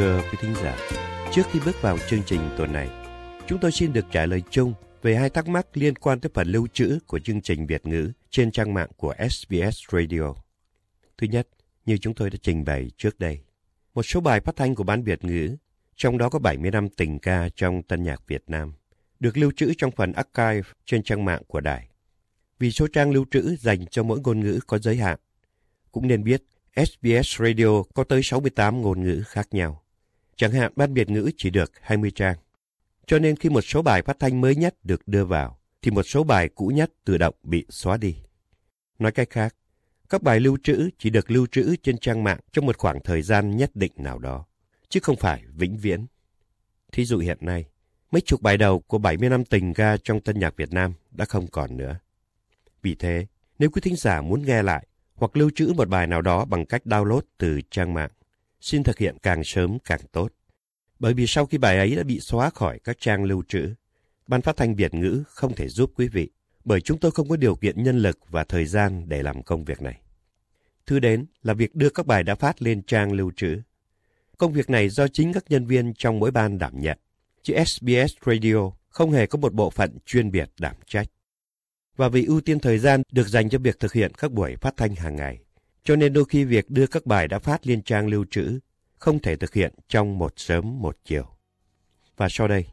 Thưa quý thính giả, trước khi bước vào chương trình tuần này, chúng tôi xin được trả lời chung về hai thắc mắc liên quan tới phần lưu trữ của chương trình Việt ngữ trên trang mạng của SBS Radio. Thứ nhất, như chúng tôi đã trình bày trước đây, một số bài phát thanh của ban Việt ngữ, trong đó có 70 năm tình ca trong tân nhạc Việt Nam, được lưu trữ trong phần archive trên trang mạng của đài. Vì số trang lưu trữ dành cho mỗi ngôn ngữ có giới hạn, cũng nên biết SBS Radio có tới 68 ngôn ngữ khác nhau. Chẳng hạn ban Việt ngữ chỉ được 20 trang. Cho nên khi một số bài phát thanh mới nhất được đưa vào, thì một số bài cũ nhất tự động bị xóa đi. Nói cách khác, các bài lưu trữ chỉ được lưu trữ trên trang mạng trong một khoảng thời gian nhất định nào đó, chứ không phải vĩnh viễn. Thí dụ hiện nay, mấy chục bài đầu của 70 năm tình ca trong tân nhạc Việt Nam đã không còn nữa. Vì thế, nếu quý thính giả muốn nghe lại hoặc lưu trữ một bài nào đó bằng cách download từ trang mạng, xin thực hiện càng sớm càng tốt. Bởi vì sau khi bài ấy đã bị xóa khỏi các trang lưu trữ, Ban phát thanh Việt ngữ không thể giúp quý vị, bởi chúng tôi không có điều kiện nhân lực và thời gian để làm công việc này. Thứ đến là việc đưa các bài đã phát lên trang lưu trữ. Công việc này do chính các nhân viên trong mỗi ban đảm nhận, chứ SBS Radio không hề có một bộ phận chuyên biệt đảm trách. Và vì ưu tiên thời gian được dành cho việc thực hiện các buổi phát thanh hàng ngày, cho nên đôi khi việc đưa các bài đã phát lên trang lưu trữ không thể thực hiện trong một sớm một chiều. Và sau đây,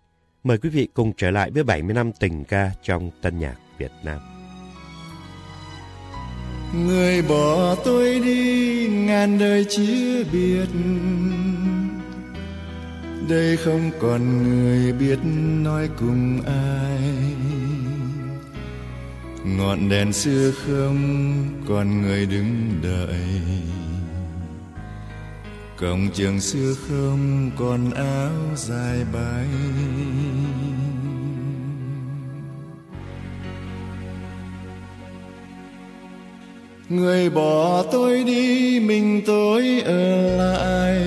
mời quý vị cùng trở lại với 70 năm tình ca trong tân nhạc Việt Nam. Người bỏ tôi đi ngàn đời chia biệt Đây không còn người biết nói cùng ai Ngọn đèn xưa không còn người đứng đợi. Cổng trường xưa không còn áo dài bay Người bỏ tôi đi, mình tôi ở lại.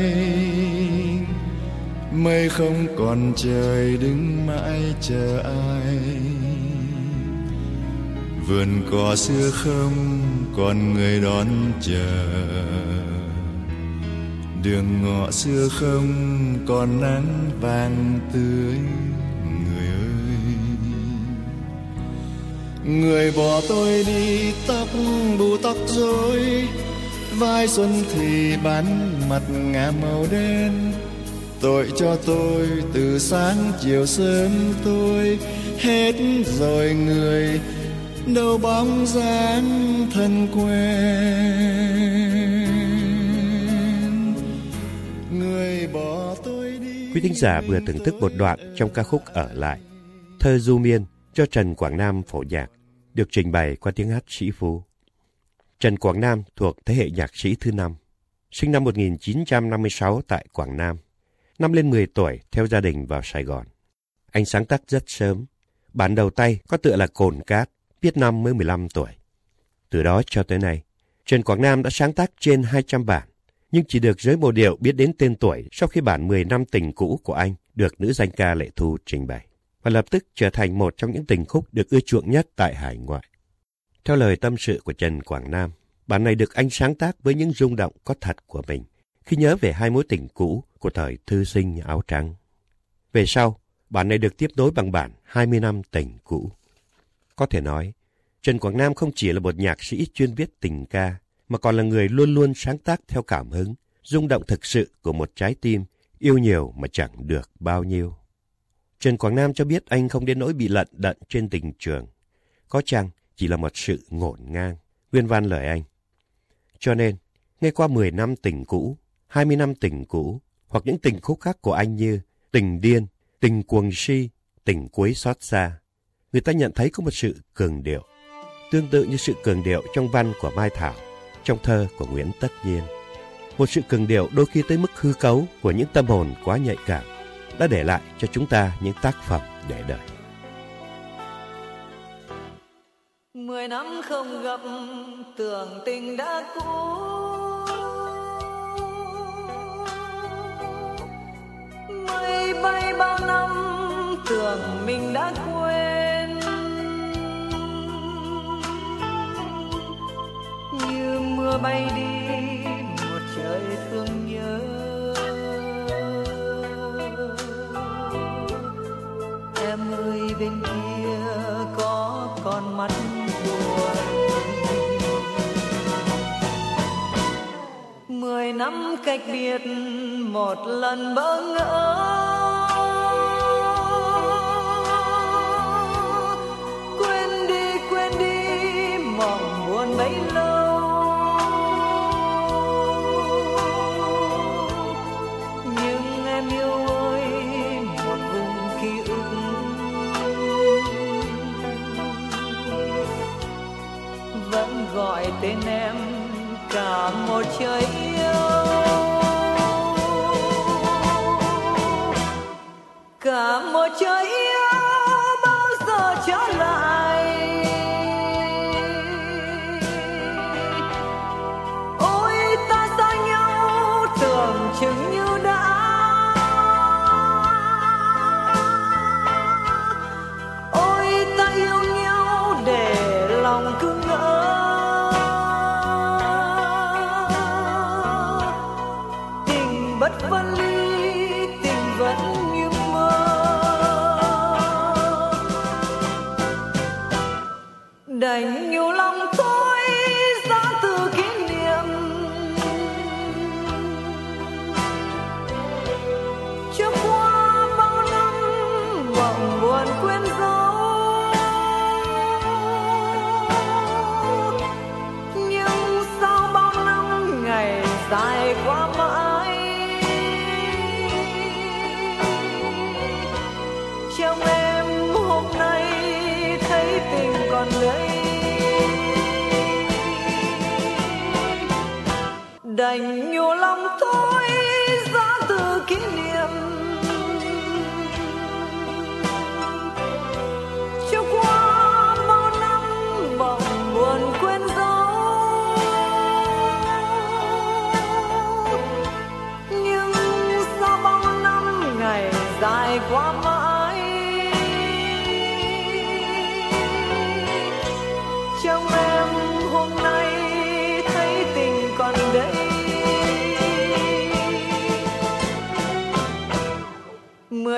Mây không còn trời đứng mãi chờ ai. Vườn cỏ xưa không còn người đón chờ. Đường ngõ xưa không còn nắng vàng tươi, người ơi. Người bỏ tôi đi tóc bù tóc rối, vai xuân thì bán mặt ngả màu đen. Tội cho tôi từ sáng chiều sớm tôi hết rồi người đâu bóng dáng thân quen Quý thính giả vừa thưởng thức một đoạn trong ca khúc Ở lại, thơ Du Miên cho Trần Quảng Nam phổ nhạc, được trình bày qua tiếng hát sĩ Phú. Trần Quảng Nam thuộc thế hệ nhạc sĩ thứ năm, sinh năm 1956 tại Quảng Nam. Năm lên 10 tuổi theo gia đình vào Sài Gòn. Anh sáng tác rất sớm. Bản đầu tay có tựa là Cồn Cát, viết năm mới 15 tuổi. Từ đó cho tới nay, Trần Quảng Nam đã sáng tác trên 200 bản, nhưng chỉ được giới bộ điệu biết đến tên tuổi sau khi bản 10 năm tình cũ của anh được nữ danh ca Lệ Thu trình bày, và lập tức trở thành một trong những tình khúc được ưa chuộng nhất tại hải ngoại. Theo lời tâm sự của Trần Quảng Nam, bản này được anh sáng tác với những rung động có thật của mình khi nhớ về hai mối tình cũ của thời thư sinh áo trắng. Về sau, bản này được tiếp nối bằng bản 20 năm tình cũ. Có thể nói, Trần Quảng Nam không chỉ là một nhạc sĩ chuyên viết tình ca, mà còn là người luôn luôn sáng tác theo cảm hứng, rung động thực sự của một trái tim yêu nhiều mà chẳng được bao nhiêu. Trần Quảng Nam cho biết anh không đến nỗi bị lận đận trên tình trường. Có chăng chỉ là một sự ngổn ngang, nguyên văn lời anh. Cho nên, ngay qua 10 năm tình cũ, 20 năm tình cũ, hoặc những tình khúc khác của anh như Tình Điên, Tình Cuồng Si, Tình Cuối Xót Xa, người ta nhận thấy có một sự cường điệu, tương tự như sự cường điệu trong văn của Mai Thảo trong thơ của Nguyễn Tất Nhiên. Một sự cường điệu đôi khi tới mức hư cấu của những tâm hồn quá nhạy cảm đã để lại cho chúng ta những tác phẩm để đời. Mười năm không gặp tưởng tình đã cũ Mây bay bao năm tưởng mình đã quên bay đi, một trời thương nhớ. Em ơi, bên kia có con mắt buồn mười năm cách biệt, một lần bỡ ngỡ. Đành đành nhiều lòng thôi.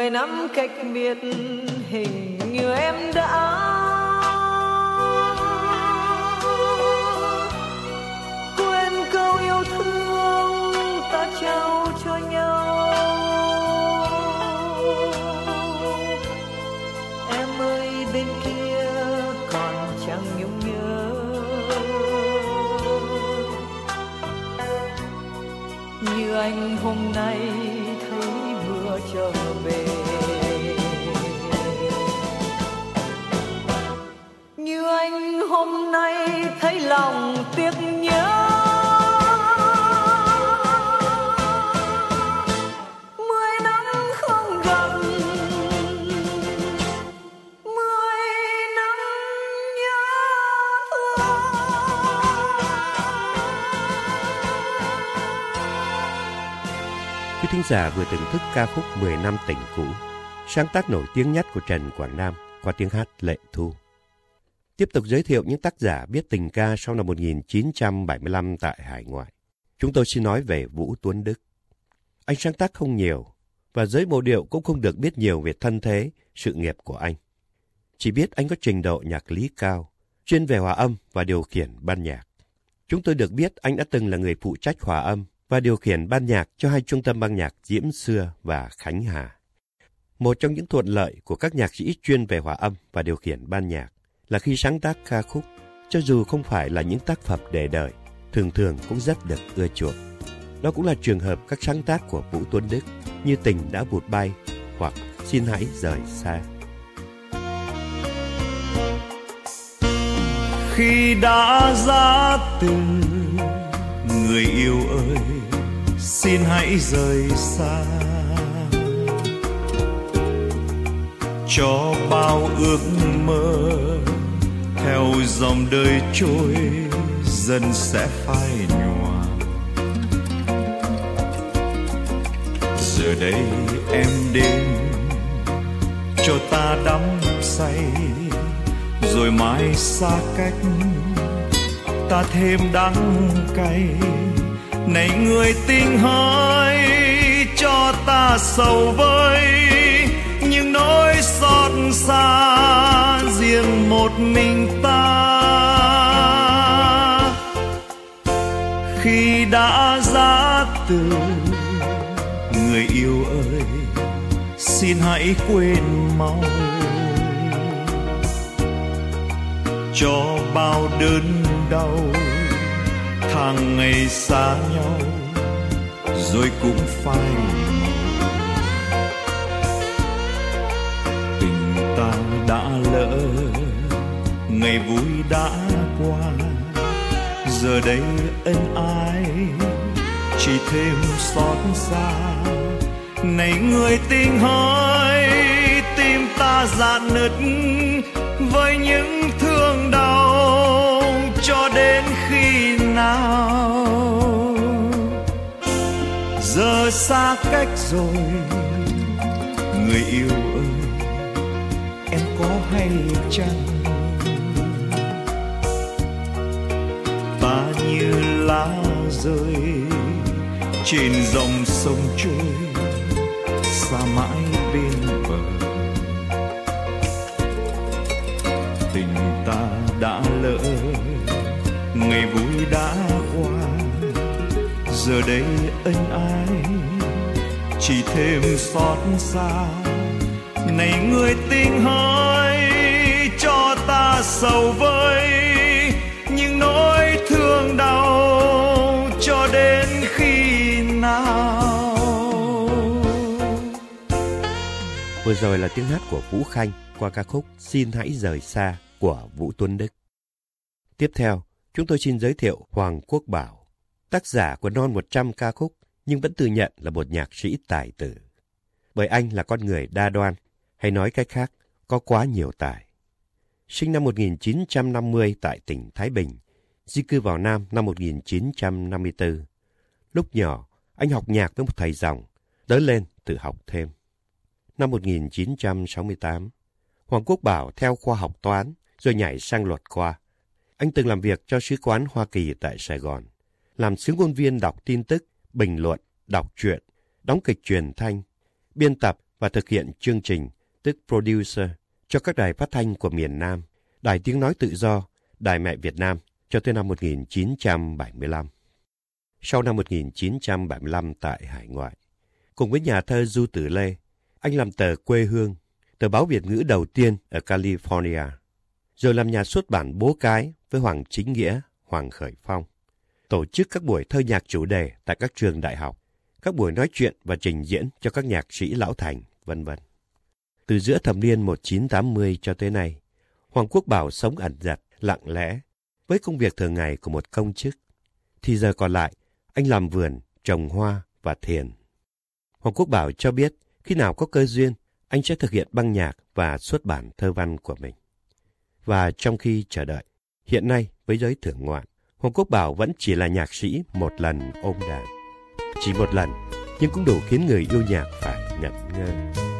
Mười năm cách biệt, hình như em đã quên câu yêu thương ta trao cho nhau. Em ơi, bên kia còn chẳng nhung nhớ. Như anh hôm nay hôm nay thấy lòng tiếc nhớ mười năm không gặp mười năm nhớ Quý thính giả vừa thưởng thức ca khúc 10 năm tình cũ, sáng tác nổi tiếng nhất của Trần Quảng Nam qua tiếng hát Lệ Thu. Tiếp tục giới thiệu những tác giả biết tình ca sau năm 1975 tại hải ngoại. Chúng tôi xin nói về Vũ Tuấn Đức. Anh sáng tác không nhiều, và giới mộ điệu cũng không được biết nhiều về thân thế, sự nghiệp của anh. Chỉ biết anh có trình độ nhạc lý cao, chuyên về hòa âm và điều khiển ban nhạc. Chúng tôi được biết anh đã từng là người phụ trách hòa âm và điều khiển ban nhạc cho hai trung tâm ban nhạc Diễm Xưa và Khánh Hà. Một trong những thuận lợi của các nhạc sĩ chuyên về hòa âm và điều khiển ban nhạc là khi sáng tác ca khúc, cho dù không phải là những tác phẩm để đời, thường thường cũng rất được ưa chuộng. Đó cũng là trường hợp các sáng tác của Vũ Tuấn Đức như Tình đã vụt bay hoặc Xin hãy rời xa. khi đã ra từ người yêu ơi xin hãy rời xa cho bao ước mơ rồi dòng đời trôi dần sẽ phai nhòa. Giờ đây em đến cho ta đắm say. Rồi mai xa cách, ta thêm đắng cay. Này người tình hỡi cho ta sầu vơi. Những nỗi xót xa riêng một mình ta. Khi đã ra từ, người yêu ơi, xin hãy quên mau. Cho bao đớn đau tháng ngày xa nhau, rồi cũng phai đã lỡ, ngày vui đã qua. Giờ đây ân ái chỉ thêm xót xa. Này người tình hỡi tim ta dạn nứt với những thương đau cho đến khi nào? Giờ xa cách rồi, người yêu ơi em có hay chăng? Ta như lá rơi trên dòng sông trôi, xa mãi bên bờ. Tình ta đã lỡ, ngày vui đã qua. Giờ đây ân ái chỉ thêm xót xa? Này người tình hỡi cho ta sầu vơi những nỗi thương đau cho đến khi nào Vừa rồi là tiếng hát của Vũ Khanh qua ca khúc Xin hãy rời xa của Vũ Tuấn Đức. Tiếp theo, chúng tôi xin giới thiệu Hoàng Quốc Bảo, tác giả của non 100 ca khúc nhưng vẫn tự nhận là một nhạc sĩ tài tử. Bởi anh là con người đa đoan, hay nói cách khác, có quá nhiều tài. Sinh năm 1950 tại tỉnh Thái Bình, di cư vào Nam năm 1954. Lúc nhỏ, anh học nhạc với một thầy dòng, lớn lên tự học thêm. Năm 1968, Hoàng Quốc Bảo theo khoa học toán rồi nhảy sang luật khoa. Anh từng làm việc cho sứ quán Hoa Kỳ tại Sài Gòn, làm sứ ngôn viên đọc tin tức, bình luận, đọc truyện, đóng kịch truyền thanh, biên tập và thực hiện chương trình, tức producer, cho các đài phát thanh của miền Nam, Đài Tiếng Nói Tự Do, Đài Mẹ Việt Nam cho tới năm 1975. Sau năm 1975 tại hải ngoại, cùng với nhà thơ Du Tử Lê, anh làm tờ Quê Hương, tờ báo Việt ngữ đầu tiên ở California, rồi làm nhà xuất bản Bố Cái với Hoàng Chính Nghĩa, Hoàng Khởi Phong, tổ chức các buổi thơ nhạc chủ đề tại các trường đại học, các buổi nói chuyện và trình diễn cho các nhạc sĩ lão thành, vân vân. Từ giữa thập niên 1980 cho tới nay, Hoàng Quốc Bảo sống ẩn dật, lặng lẽ, với công việc thường ngày của một công chức. Thì giờ còn lại, anh làm vườn, trồng hoa và thiền. Hoàng Quốc Bảo cho biết khi nào có cơ duyên, anh sẽ thực hiện băng nhạc và xuất bản thơ văn của mình. Và trong khi chờ đợi, hiện nay với giới thưởng ngoạn, Hoàng Quốc Bảo vẫn chỉ là nhạc sĩ một lần ôm đàn. Chỉ một lần, nhưng cũng đủ khiến người yêu nhạc phải ngẩn ngơ.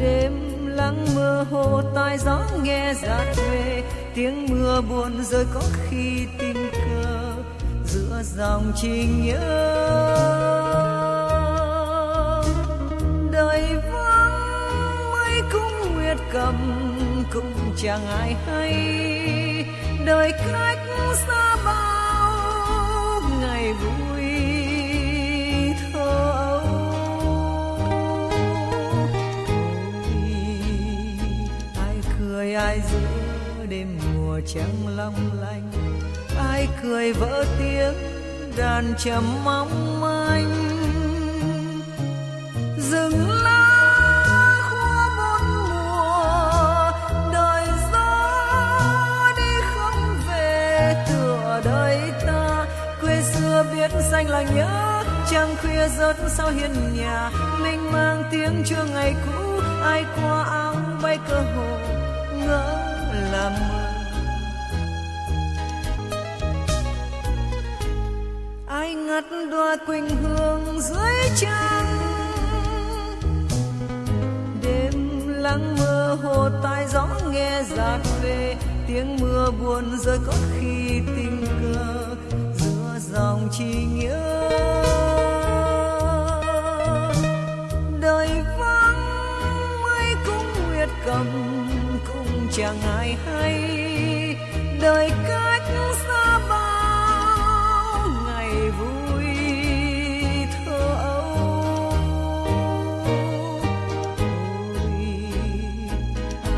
Đêm lắng mưa hồ tai gió nghe giạt về tiếng mưa buồn rơi có khi tình cờ, giữa dòng trình nhớ. Đời vắng mây cũng nguyệt cầm, cũng chẳng ai hay. Đời cách xa bao dài ai giữa đêm mùa trăng long lanh? Ai cười vỡ tiếng đàn trầm mong manh? Rừng lá mùa gió đi không về, tựa ta. Quê xưa biết xanh là nhớ, trăng khuya rớt sau hiên nhà. Mình mang tiếng chưa ngày cũ, ai qua áo bay cơ hồ là mơ ai ngắt đoa quỳnh hương dưới trăng? Đêm lắng mơ hồ tai gió nghe giạt về. Tiếng mưa buồn rơi có khi tình cờ. Giữa dòng chi nghĩa. Chẳng ai hay. Đời cách xa bao ngày vui thơ ấu. Ôi,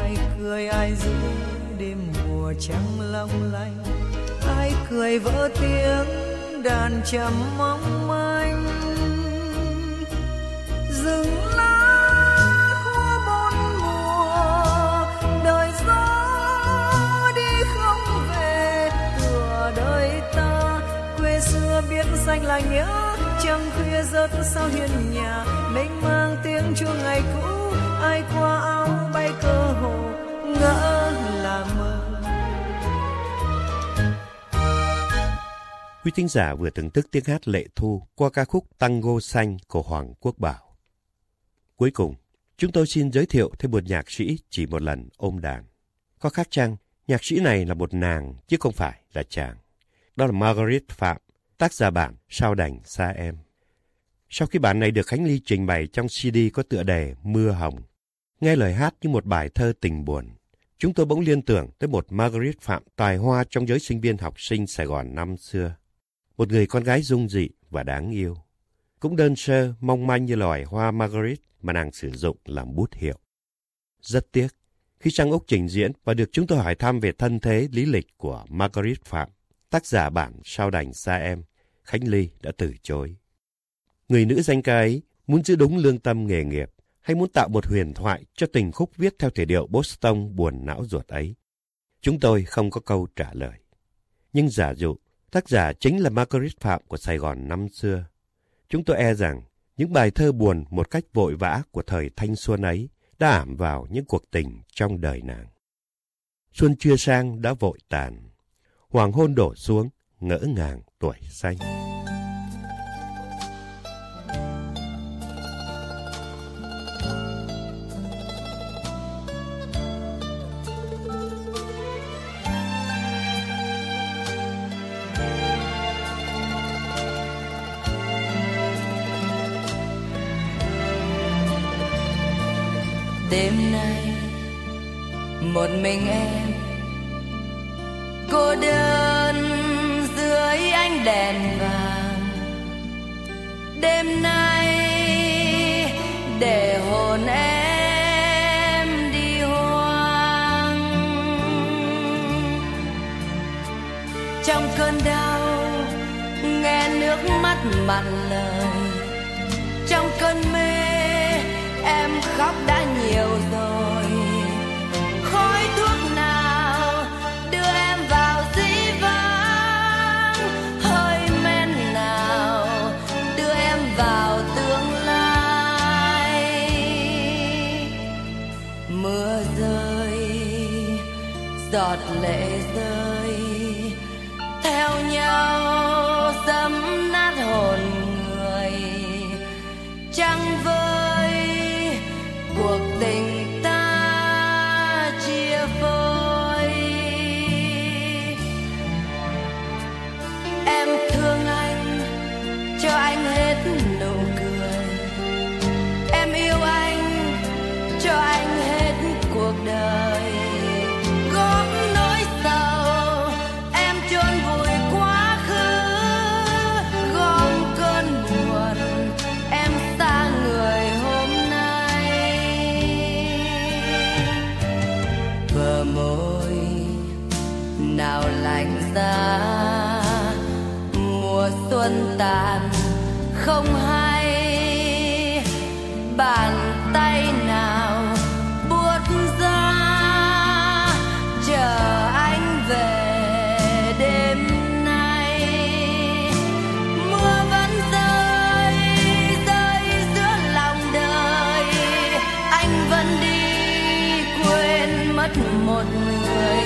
ai cười ai giữ đêm mùa trắng long lanh. Ai cười vỡ tiếng đàn trầm mong manh. Xưa xanh là nhớ trăng khuya rớt sao hiên nhà mênh mang tiếng chuông ngày cũ ai qua áo bay cơ hồ ngỡ là mơ Quý thính giả vừa thưởng thức tiếng hát lệ thu qua ca khúc Tango Xanh của Hoàng Quốc Bảo. Cuối cùng, chúng tôi xin giới thiệu thêm một nhạc sĩ chỉ một lần ôm đàn. Có khác chăng, nhạc sĩ này là một nàng chứ không phải là chàng. Đó là Margaret Phạm, tác giả bản Sao đành xa em. Sau khi bản này được Khánh Ly trình bày trong CD có tựa đề Mưa Hồng, nghe lời hát như một bài thơ tình buồn, chúng tôi bỗng liên tưởng tới một Margaret Phạm tài hoa trong giới sinh viên học sinh Sài Gòn năm xưa. Một người con gái dung dị và đáng yêu. Cũng đơn sơ, mong manh như loài hoa Margaret mà nàng sử dụng làm bút hiệu. Rất tiếc, khi Trang Úc trình diễn và được chúng tôi hỏi thăm về thân thế lý lịch của Margaret Phạm, tác giả bản Sao đành xa em, Khánh Ly đã từ chối. Người nữ danh ca ấy muốn giữ đúng lương tâm nghề nghiệp hay muốn tạo một huyền thoại cho tình khúc viết theo thể điệu Boston buồn não ruột ấy. Chúng tôi không có câu trả lời. Nhưng giả dụ, tác giả chính là Margaret Phạm của Sài Gòn năm xưa. Chúng tôi e rằng những bài thơ buồn một cách vội vã của thời thanh xuân ấy đã ảm vào những cuộc tình trong đời nàng. Xuân chưa sang đã vội tàn, hoàng hôn đổ xuống, ngỡ ngàng tuổi xanh. đêm nay một mình em cô đơn dưới ánh đèn vàng. Đêm nay để hồn em đi hoang. Trong cơn đau, nghe nước mắt mặn late. Xuân tàn không hay. Bàn tay nào buốt ra, chờ anh về đêm nay. Mưa vẫn rơi rơi giữa lòng đời. Anh vẫn đi, quên mất một người.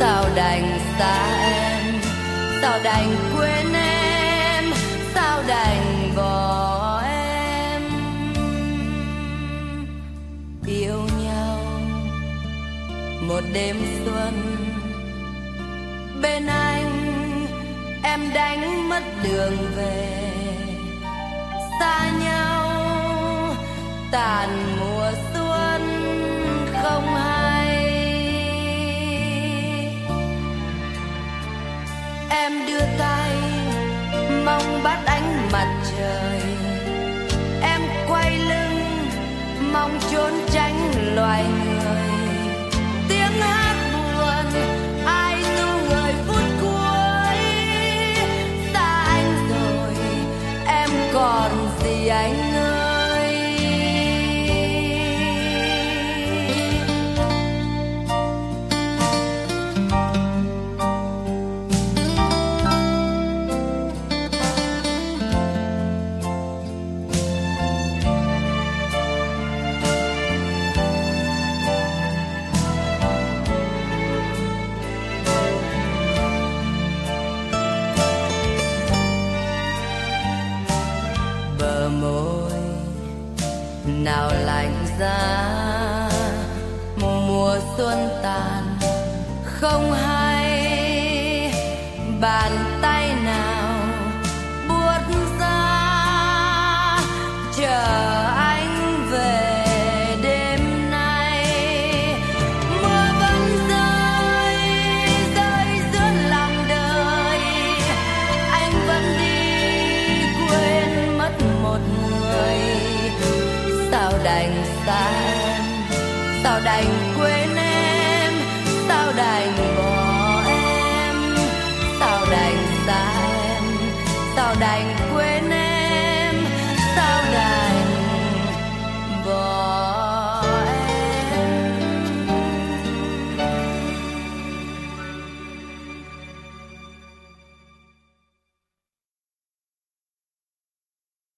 Sao đành xa em sao đành quên đêm xuân. Bên anh, em đánh mất đường về. Xa nhau, tàn mùa xuân không hay. Em đưa tay, mong bắt ánh mặt trời. Em quay lưng, mong trốn tránh loài người.